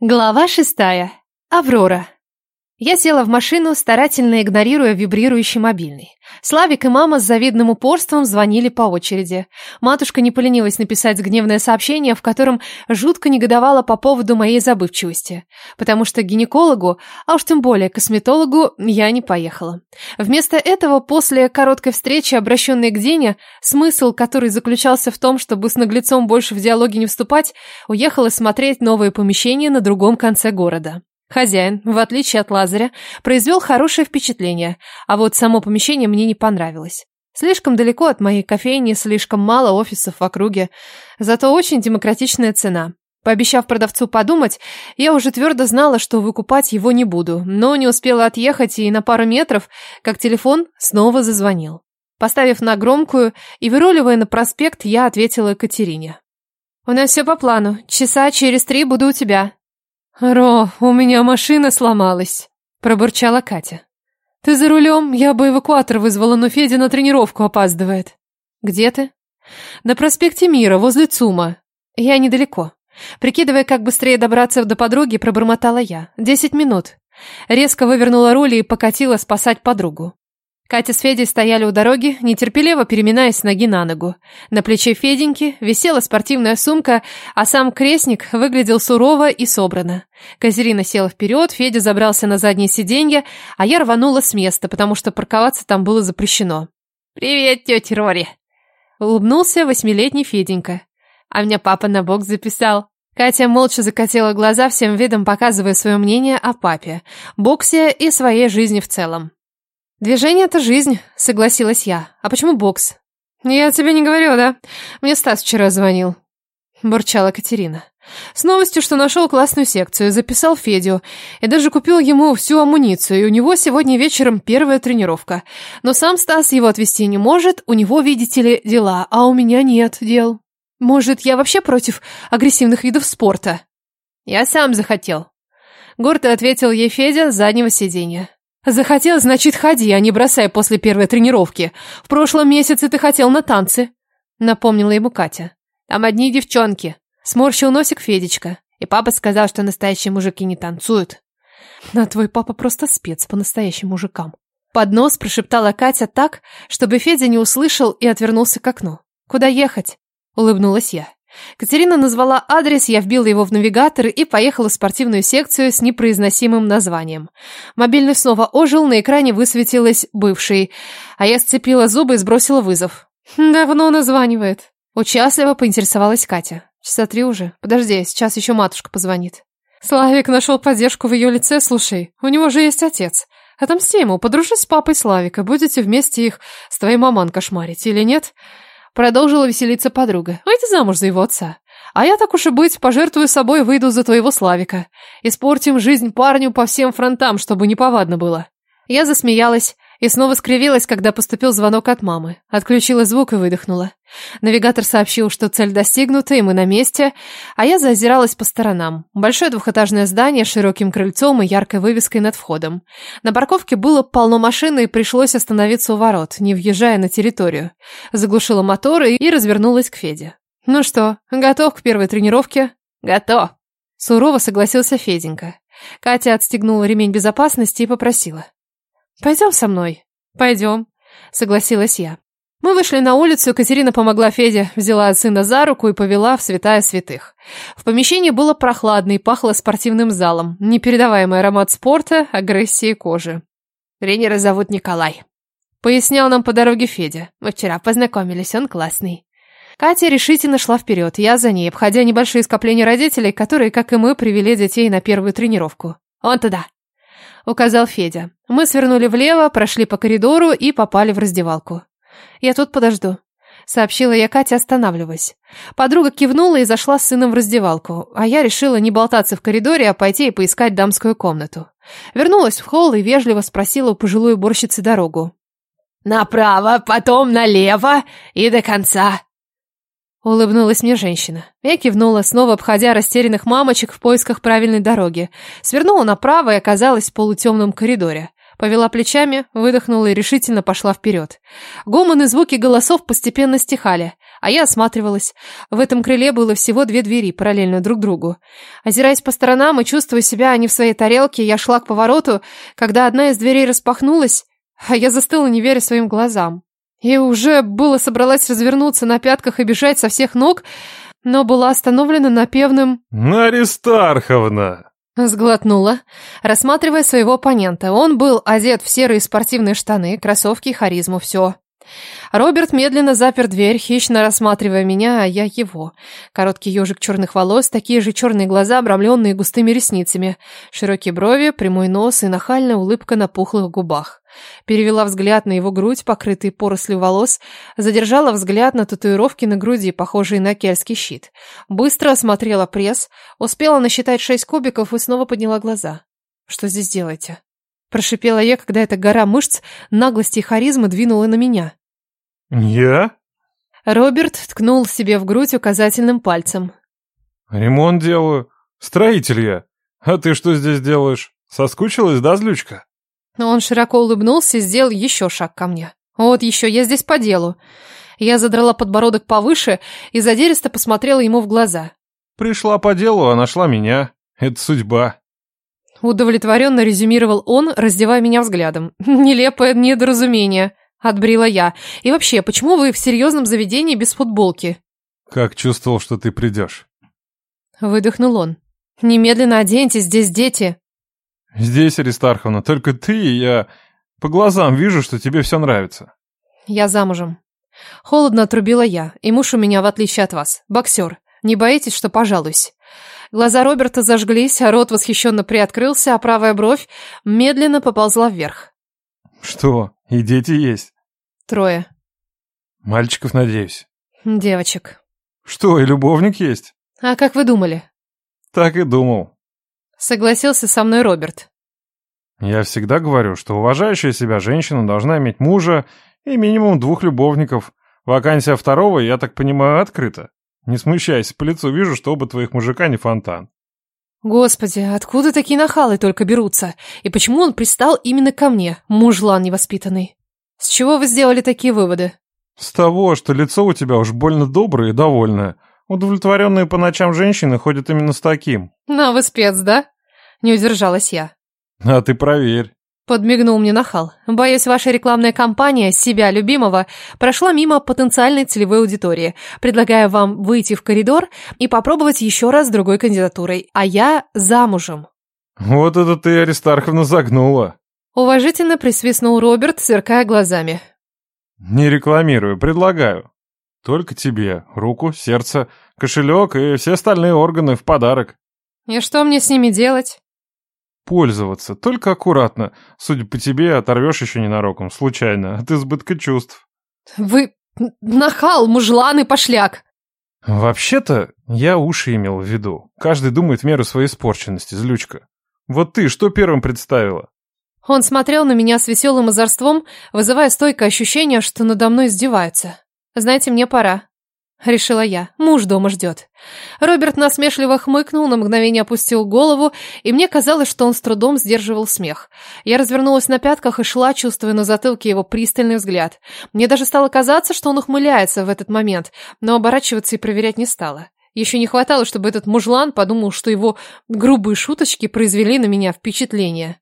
Глава шестая. Аврора. Я села в машину, старательно игнорируя вибрирующий мобильный. Славик и мама с завидным упорством звонили по очереди. Матушка не поленилась написать гневное сообщение, в котором жутко негодовала по поводу моей забывчивости. Потому что гинекологу, а уж тем более косметологу, я не поехала. Вместо этого, после короткой встречи, обращенной к Дене, смысл, который заключался в том, чтобы с наглецом больше в диалоге не вступать, уехала смотреть новые помещения на другом конце города. Хозяин, в отличие от Лазаря, произвел хорошее впечатление, а вот само помещение мне не понравилось. Слишком далеко от моей кофейни, слишком мало офисов в округе, зато очень демократичная цена. Пообещав продавцу подумать, я уже твердо знала, что выкупать его не буду, но не успела отъехать и на пару метров, как телефон снова зазвонил. Поставив на громкую и выруливая на проспект, я ответила Катерине. «У нас все по плану. Часа через три буду у тебя. «Ро, у меня машина сломалась», – пробурчала Катя. «Ты за рулем? Я бы эвакуатор вызвала, но Федя на тренировку опаздывает». «Где ты?» «На проспекте Мира, возле ЦУМа. Я недалеко». Прикидывая, как быстрее добраться до подруги, пробормотала я. «Десять минут». Резко вывернула руль и покатила спасать подругу. Катя с Федей стояли у дороги, нетерпеливо переминаясь с ноги на ногу. На плече Феденьки висела спортивная сумка, а сам крестник выглядел сурово и собрано. Катерина села вперед, Федя забрался на заднее сиденье, а я рванула с места, потому что парковаться там было запрещено. «Привет, тетя Рори!» Улыбнулся восьмилетний Феденька. А меня папа на бокс записал. Катя молча закатила глаза, всем видом показывая свое мнение о папе, боксе и своей жизни в целом. «Движение — это жизнь», — согласилась я. «А почему бокс?» «Я тебе не говорю, да? Мне Стас вчера звонил», — бурчала Катерина. «С новостью, что нашел классную секцию, записал Федю и даже купил ему всю амуницию, и у него сегодня вечером первая тренировка. Но сам Стас его отвезти не может, у него, видите ли, дела, а у меня нет дел. Может, я вообще против агрессивных видов спорта?» «Я сам захотел», — гордо ответил ей Федя с заднего сиденья. Захотел, значит, ходи, а не бросай после первой тренировки. В прошлом месяце ты хотел на танцы, напомнила ему Катя. Там одни девчонки. Сморщил носик Федечка. И папа сказал, что настоящие мужики не танцуют. А твой папа просто спец по настоящим мужикам. Под нос прошептала Катя так, чтобы Федя не услышал и отвернулся к окну. Куда ехать? Улыбнулась я. Катерина назвала адрес, я вбила его в навигатор и поехала в спортивную секцию с непроизносимым названием. Мобильный снова ожил, на экране высветилось «бывший», а я сцепила зубы и сбросила вызов. «Давно названивает». Участливо поинтересовалась Катя. «Часа три уже. Подожди, сейчас еще матушка позвонит». Славик нашел поддержку в ее лице, слушай, у него же есть отец. Отомсти ему, подружись с папой Славика, будете вместе их с твоей маман кошмарить, или нет?» Продолжила веселиться подруга. Выйди замуж за его отца. А я так уж и быть, пожертвую собой, выйду за твоего Славика. Испортим жизнь парню по всем фронтам, чтобы неповадно было. Я засмеялась и снова скривилась, когда поступил звонок от мамы. Отключила звук и выдохнула. Навигатор сообщил, что цель достигнута, и мы на месте, а я зазиралась по сторонам. Большое двухэтажное здание с широким крыльцом и яркой вывеской над входом. На парковке было полно машин, и пришлось остановиться у ворот, не въезжая на территорию. Заглушила моторы и развернулась к Феде. «Ну что, готов к первой тренировке?» «Готов!» Сурово согласился Феденька. Катя отстегнула ремень безопасности и попросила. «Пойдем со мной». «Пойдем», — согласилась я. Мы вышли на улицу, Катерина помогла Феде, взяла сына за руку и повела в святая святых. В помещении было прохладно и пахло спортивным залом, непередаваемый аромат спорта, агрессии кожи. «Тренера зовут Николай», — пояснял нам по дороге Федя. «Мы вчера познакомились, он классный». Катя решительно шла вперед, я за ней, обходя небольшие скопления родителей, которые, как и мы, привели детей на первую тренировку. «Он туда», указал Федя. Мы свернули влево, прошли по коридору и попали в раздевалку. «Я тут подожду», — сообщила я Кате, останавливаясь. Подруга кивнула и зашла с сыном в раздевалку, а я решила не болтаться в коридоре, а пойти и поискать дамскую комнату. Вернулась в холл и вежливо спросила у пожилой уборщицы дорогу. «Направо, потом налево и до конца», Улыбнулась мне женщина. Я кивнула, снова обходя растерянных мамочек в поисках правильной дороги. Свернула направо и оказалась в полутемном коридоре. Повела плечами, выдохнула и решительно пошла вперед. Гомон и звуки голосов постепенно стихали, а я осматривалась. В этом крыле было всего две двери, параллельно друг другу. Озираясь по сторонам и чувствуя себя не в своей тарелке, я шла к повороту, когда одна из дверей распахнулась, а я застыла, не веря своим глазам. И уже было собралась развернуться на пятках и бежать со всех ног, но была остановлена напевным «Наристарховна!» Сглотнула, рассматривая своего оппонента. Он был одет в серые спортивные штаны, кроссовки и харизму, все. Роберт медленно запер дверь, хищно рассматривая меня, а я его. Короткий ежик черных волос, такие же черные глаза, обрамленные густыми ресницами, широкие брови, прямой нос и нахальная улыбка на пухлых губах. Перевела взгляд на его грудь, покрытые порослью волос, задержала взгляд на татуировки на груди, похожие на кельтский щит. Быстро осмотрела пресс, успела насчитать шесть кубиков и снова подняла глаза. «Что здесь делаете?» Прошипела я, когда эта гора мышц, наглости и харизмы двинула на меня. «Я?» Роберт ткнул себе в грудь указательным пальцем. «Ремонт делаю. Строитель я. А ты что здесь делаешь? Соскучилась, да, злючка?» Но он широко улыбнулся и сделал еще шаг ко мне. «Вот еще, я здесь по делу». Я задрала подбородок повыше и задиристо посмотрела ему в глаза. «Пришла по делу, а нашла меня. Это судьба». Удовлетворенно резюмировал он, раздевая меня взглядом. «Нелепое недоразумение», — отбрила я. «И вообще, почему вы в серьезном заведении без футболки?» «Как чувствовал, что ты придешь». Выдохнул он. «Немедленно оденьтесь, здесь дети». «Здесь, Аристарховна, только ты и я. По глазам вижу, что тебе все нравится». «Я замужем». Холодно отрубила я, и муж у меня, в отличие от вас, боксер. Не боитесь, что пожалуюсь?» Глаза Роберта зажглись, а рот восхищенно приоткрылся, а правая бровь медленно поползла вверх. «Что, и дети есть?» «Трое». «Мальчиков, надеюсь?» «Девочек». «Что, и любовник есть?» «А как вы думали?» «Так и думал». Согласился со мной Роберт. «Я всегда говорю, что уважающая себя женщина должна иметь мужа и минимум двух любовников. Вакансия второго, я так понимаю, открыта. Не смущайся, по лицу вижу, что оба твоих мужика не фонтан. Господи, откуда такие нахалы только берутся? И почему он пристал именно ко мне, мужлан невоспитанный? С чего вы сделали такие выводы? С того, что лицо у тебя уж больно доброе и довольное. Удовлетворенные по ночам женщины ходят именно с таким. На, вы спец, да? Не удержалась я. А ты проверь. Подмигнул мне нахал. Боюсь, ваша рекламная кампания «Себя любимого» прошла мимо потенциальной целевой аудитории. Предлагаю вам выйти в коридор и попробовать еще раз с другой кандидатурой. А я замужем. Вот это ты, Аристарховна, загнула. Уважительно присвистнул Роберт, сверкая глазами. Не рекламирую, предлагаю. Только тебе. Руку, сердце, кошелек и все остальные органы в подарок. И что мне с ними делать? Пользоваться, только аккуратно. Судя по тебе, оторвешь еще ненароком, случайно, от избытка чувств. Вы нахал, мужлан и пошляк. Вообще-то, я уши имел в виду. Каждый думает в меру своей испорченности, злючка. Вот ты что первым представила? Он смотрел на меня с веселым озорством, вызывая стойкое ощущение, что надо мной издеваются. Знаете, мне пора. Решила я. Муж дома ждет. Роберт насмешливо хмыкнул, на мгновение опустил голову, и мне казалось, что он с трудом сдерживал смех. Я развернулась на пятках и шла, чувствуя на затылке его пристальный взгляд. Мне даже стало казаться, что он ухмыляется в этот момент, но оборачиваться и проверять не стала. Еще не хватало, чтобы этот мужлан подумал, что его грубые шуточки произвели на меня впечатление.